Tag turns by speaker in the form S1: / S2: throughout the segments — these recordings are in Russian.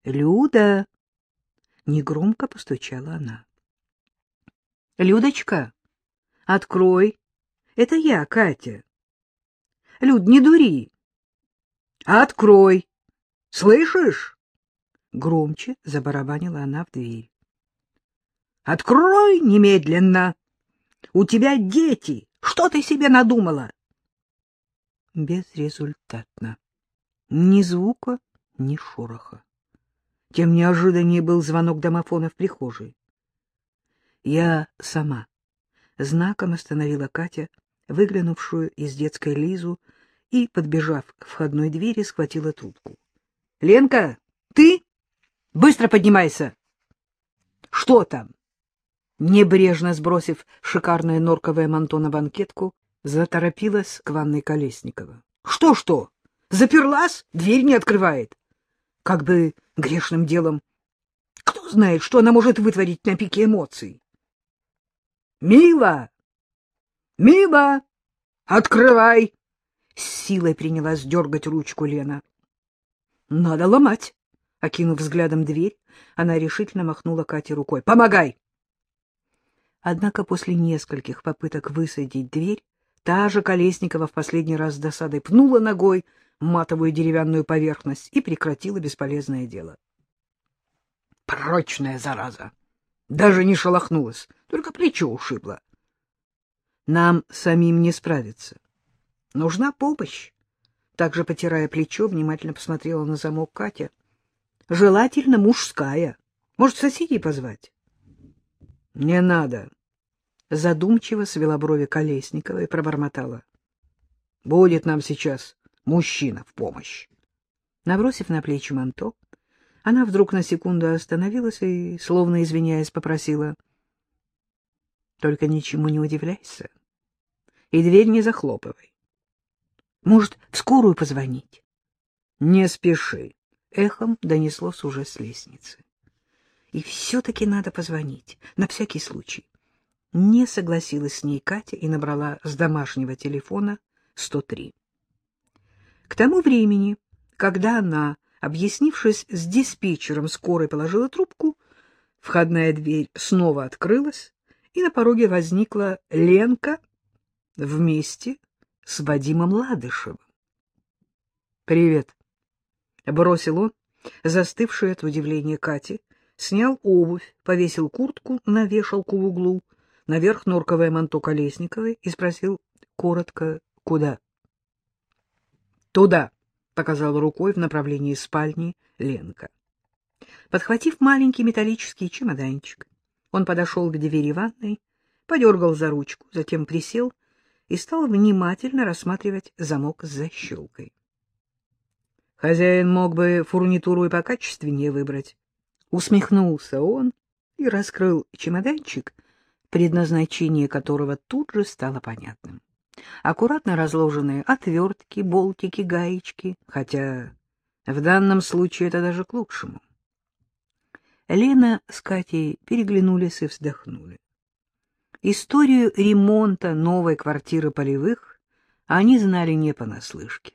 S1: — Люда! — негромко постучала она. — Людочка, открой. Это я, Катя. — Люд, не дури. — Открой. Слышишь? Громче забарабанила она в дверь. — Открой немедленно! У тебя дети! Что ты себе надумала? Безрезультатно. Ни звука, ни шороха. Тем неожиданнее был звонок домофона в прихожей. Я сама знаком остановила Катя, выглянувшую из детской Лизу, и, подбежав к входной двери, схватила трубку. — Ленка, ты? Быстро поднимайся! — Что там? Небрежно сбросив шикарное норковое манто на банкетку, заторопилась к ванной Колесникова. Что, что? Заперлась? Дверь не открывает. Как бы грешным делом. Кто знает, что она может вытворить на пике эмоций? Мила! Мила! Открывай! С силой принялась дергать ручку Лена. Надо ломать. Окинув взглядом дверь, она решительно махнула Кате рукой. Помогай! Однако после нескольких попыток высадить дверь, Та же Колесникова в последний раз с досадой пнула ногой матовую деревянную поверхность и прекратила бесполезное дело. Прочная зараза! Даже не шелохнулась, только плечо ушибло. Нам самим не справиться. Нужна помощь. Также, потирая плечо, внимательно посмотрела на замок Катя. Желательно мужская. Может, соседей позвать? — Не надо, задумчиво свела брови Колесникова и пробормотала. — Будет нам сейчас мужчина в помощь. Набросив на плечи манто, она вдруг на секунду остановилась и, словно извиняясь, попросила. — Только ничему не удивляйся и дверь не захлопывай. Может, в скорую позвонить? — Не спеши, — эхом донеслось уже с лестницы. И все-таки надо позвонить, на всякий случай. Не согласилась с ней Катя и набрала с домашнего телефона 103. К тому времени, когда она, объяснившись с диспетчером скорой, положила трубку, входная дверь снова открылась, и на пороге возникла Ленка вместе с Вадимом Ладышевым. «Привет», — бросил он, застывший от удивления Кати, снял обувь, повесил куртку на вешалку в углу — наверх норковое манто Колесниковой и спросил коротко, куда. — Туда, — показал рукой в направлении спальни Ленка. Подхватив маленький металлический чемоданчик, он подошел к двери ванной, подергал за ручку, затем присел и стал внимательно рассматривать замок с защелкой. Хозяин мог бы фурнитуру и покачественнее выбрать. Усмехнулся он и раскрыл чемоданчик, предназначение которого тут же стало понятным. Аккуратно разложенные отвертки, болтики, гаечки, хотя в данном случае это даже к лучшему. Лена с Катей переглянулись и вздохнули. Историю ремонта новой квартиры полевых они знали не понаслышке.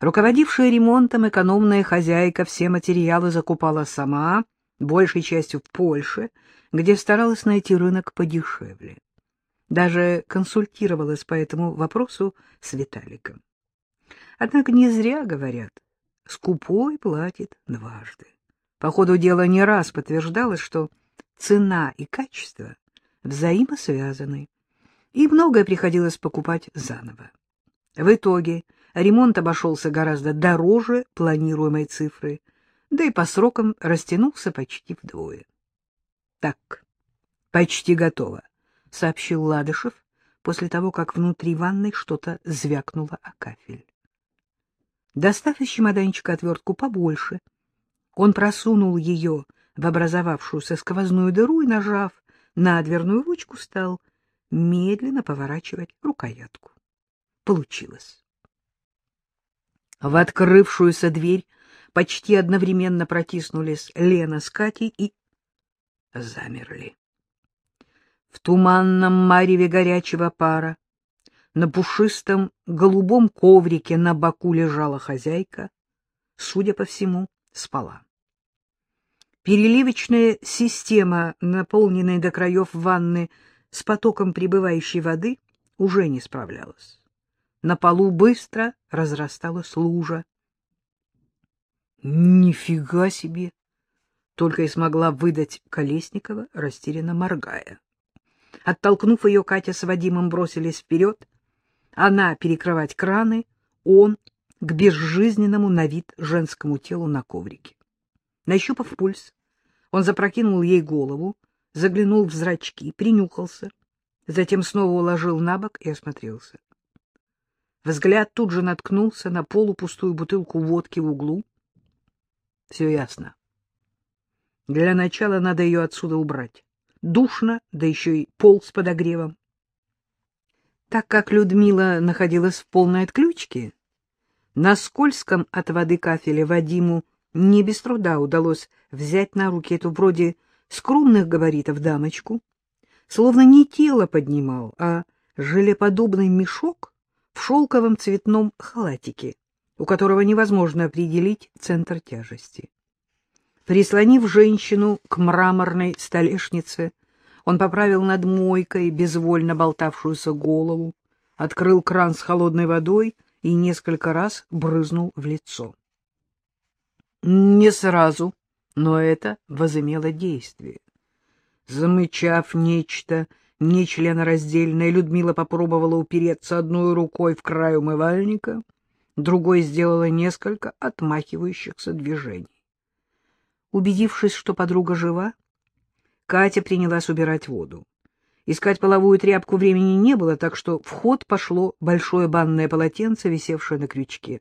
S1: Руководившая ремонтом экономная хозяйка все материалы закупала сама, большей частью в Польше, где старалась найти рынок подешевле. Даже консультировалась по этому вопросу с Виталиком. Однако не зря говорят, скупой платит дважды. По ходу дела не раз подтверждалось, что цена и качество взаимосвязаны, и многое приходилось покупать заново. В итоге ремонт обошелся гораздо дороже планируемой цифры, да и по срокам растянулся почти вдвое. — Так, почти готово, — сообщил Ладышев после того, как внутри ванной что-то звякнуло о кафель. Достав из чемоданчика отвертку побольше, он просунул ее в образовавшуюся сквозную дыру и, нажав на дверную ручку, стал медленно поворачивать рукоятку. Получилось. В открывшуюся дверь почти одновременно протиснулись Лена с Катей и замерли. В туманном мареве горячего пара на пушистом голубом коврике на боку лежала хозяйка, судя по всему, спала. Переливочная система, наполненная до краев ванны с потоком прибывающей воды, уже не справлялась. На полу быстро разрасталась лужа. «Нифига себе!» — только и смогла выдать Колесникова, растерянно моргая. Оттолкнув ее, Катя с Вадимом бросились вперед. Она перекрывать краны, он к безжизненному на вид женскому телу на коврике. Нащупав пульс, он запрокинул ей голову, заглянул в зрачки, принюхался, затем снова уложил на бок и осмотрелся. Взгляд тут же наткнулся на полупустую бутылку водки в углу. Все ясно. Для начала надо ее отсюда убрать. Душно, да еще и пол с подогревом. Так как Людмила находилась в полной отключке, на скользком от воды кафеле Вадиму не без труда удалось взять на руки эту вроде скромных габаритов дамочку, словно не тело поднимал, а желеподобный мешок в шелковом цветном халатике, у которого невозможно определить центр тяжести. Прислонив женщину к мраморной столешнице, он поправил над мойкой безвольно болтавшуюся голову, открыл кран с холодной водой и несколько раз брызнул в лицо. Не сразу, но это возымело действие. Замычав нечто нечленораздельное, Людмила попробовала упереться одной рукой в край умывальника, другой сделала несколько отмахивающихся движений. Убедившись, что подруга жива, Катя принялась убирать воду. Искать половую тряпку времени не было, так что в ход пошло большое банное полотенце, висевшее на крючке.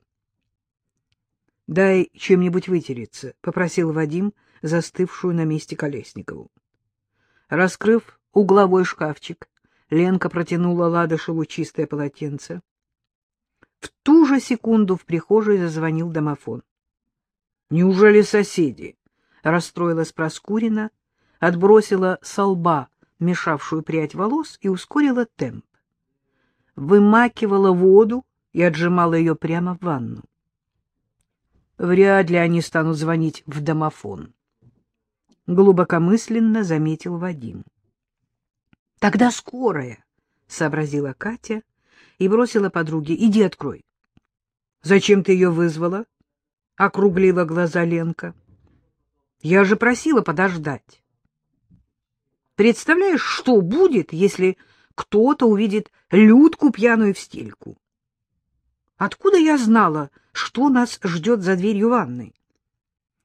S1: — Дай чем-нибудь вытереться, — попросил Вадим, застывшую на месте Колесникову. Раскрыв угловой шкафчик, Ленка протянула Ладышеву чистое полотенце. В ту же секунду в прихожей зазвонил домофон. — Неужели соседи? расстроилась Проскурина, отбросила со лба мешавшую прядь волос и ускорила темп. Вымакивала воду и отжимала ее прямо в ванну. Вряд ли они станут звонить в домофон. Глубокомысленно заметил Вадим. — Тогда скорая, — сообразила Катя и бросила подруге. — Иди открой. — Зачем ты ее вызвала? — округлила глаза Ленка. — я же просила подождать. Представляешь, что будет, если кто-то увидит Людку пьяную в стельку? Откуда я знала, что нас ждет за дверью ванной?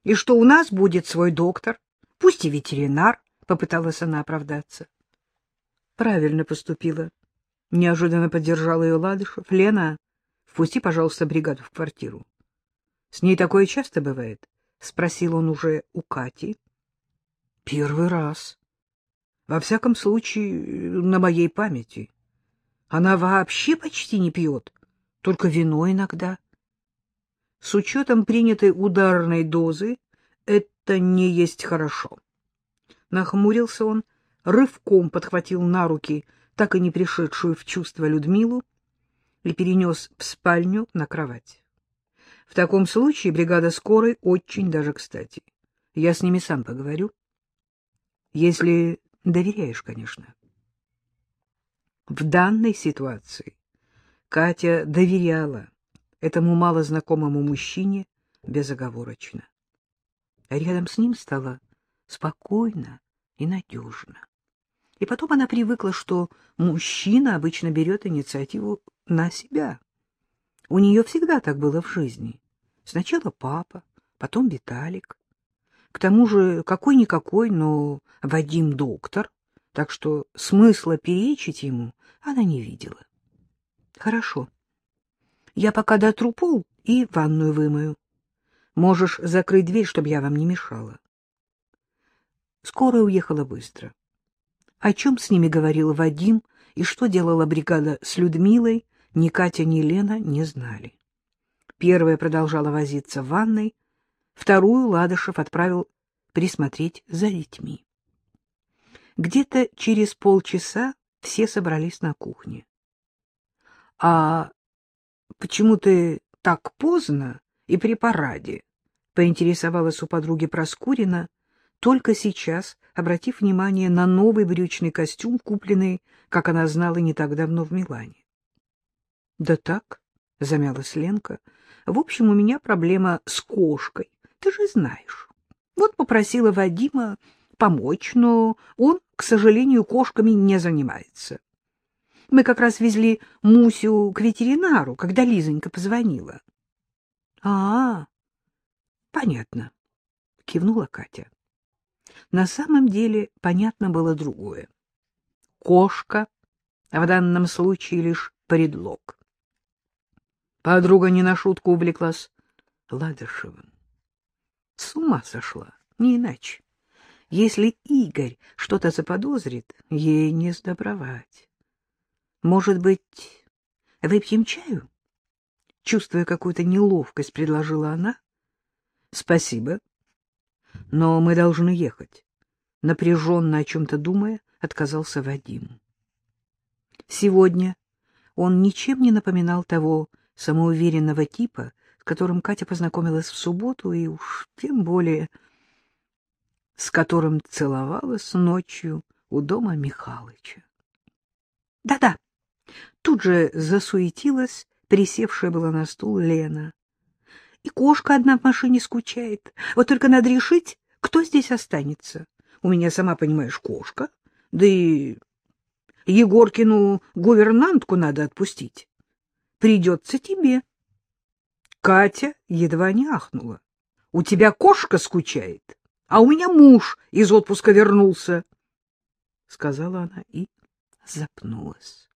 S1: И что у нас будет свой доктор, пусть и ветеринар, — попыталась она оправдаться. Правильно поступила. Неожиданно поддержал ее Ладышев. Лена, впусти, пожалуйста, бригаду в квартиру. С ней такое часто бывает. — спросил он уже у Кати. — Первый раз. Во всяком случае, на моей памяти. Она вообще почти не пьет, только вино иногда. С учетом принятой ударной дозы это не есть хорошо. Нахмурился он, рывком подхватил на руки так и не пришедшую в чувство Людмилу и перенес в спальню на кровать. В таком случае бригада скорой очень даже кстати. Я с ними сам поговорю. Если доверяешь, конечно. В данной ситуации Катя доверяла этому малознакомому мужчине безоговорочно. Рядом с ним стало спокойно и надежно. И потом она привыкла, что мужчина обычно берет инициативу на себя. У нее всегда так было в жизни. Сначала папа, потом Виталик. К тому же какой-никакой, но Вадим доктор, так что смысла перечить ему она не видела. Хорошо. Я пока дотру пол и ванную вымою. Можешь закрыть дверь, чтобы я вам не мешала. Скорая уехала быстро. О чем с ними говорил Вадим и что делала бригада с Людмилой, ни Катя, ни Лена не знали. Первая продолжала возиться в ванной, вторую Ладышев отправил присмотреть за детьми. Где-то через полчаса все собрались на кухне. — А почему ты так поздно и при параде? — поинтересовалась у подруги Проскурина, только сейчас обратив внимание на новый брючный костюм, купленный, как она знала, не так давно в Милане. — Да так, — замялась Ленка, — в общем, у меня проблема с кошкой, ты же знаешь. Вот попросила Вадима помочь, но он, к сожалению, кошками не занимается. Мы как раз везли Мусю к ветеринару, когда Лизонька позвонила. — А, понятно, — кивнула Катя. На самом деле понятно было другое. Кошка в данном случае лишь предлог. Подруга не на шутку увлеклась Ладышевым. С ума сошла, не иначе. Если Игорь что-то заподозрит, ей не сдобровать. Может быть, выпьем чаю? Чувствуя какую-то неловкость, предложила она. Спасибо. Но мы должны ехать. Напряженно о чем-то думая, отказался Вадим. Сегодня он ничем не напоминал того самоуверенного типа, с которым Катя познакомилась в субботу, и уж тем более с которым целовалась ночью у дома Михалыча. Да-да, тут же засуетилась, присевшая была на стул Лена. И кошка одна в машине скучает. Вот только надо решить, кто здесь останется. У меня, сама понимаешь, кошка. Да и Егоркину гувернантку надо отпустить. Придется тебе. Катя едва не ахнула. У тебя кошка скучает, а у меня муж из отпуска вернулся, — сказала она и запнулась.